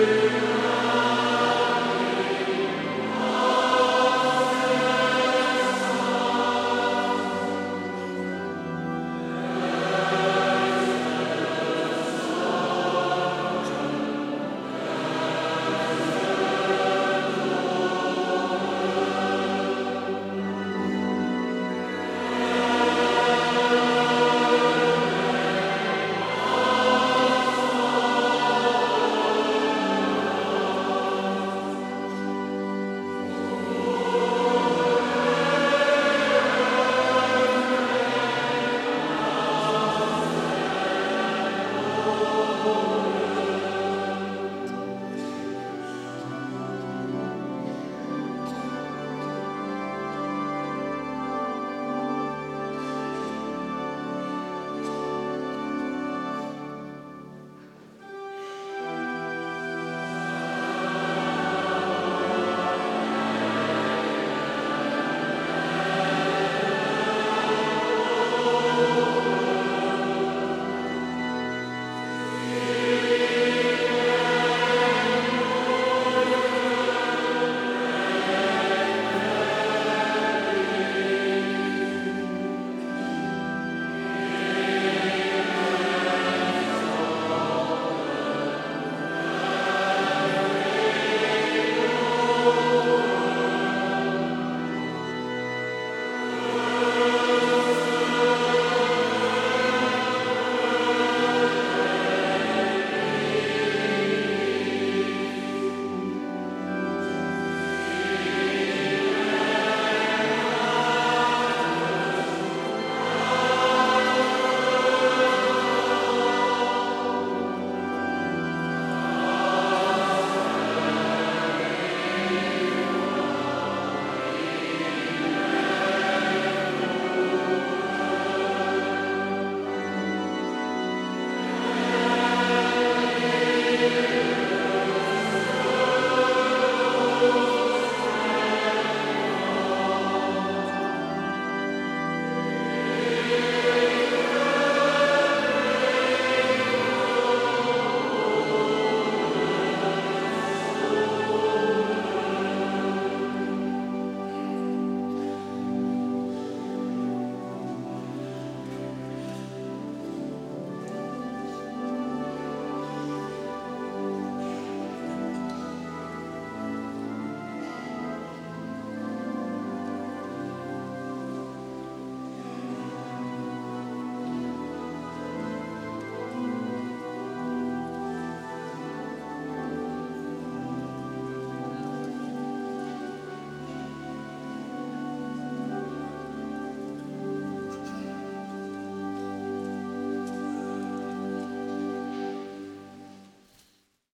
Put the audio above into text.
you.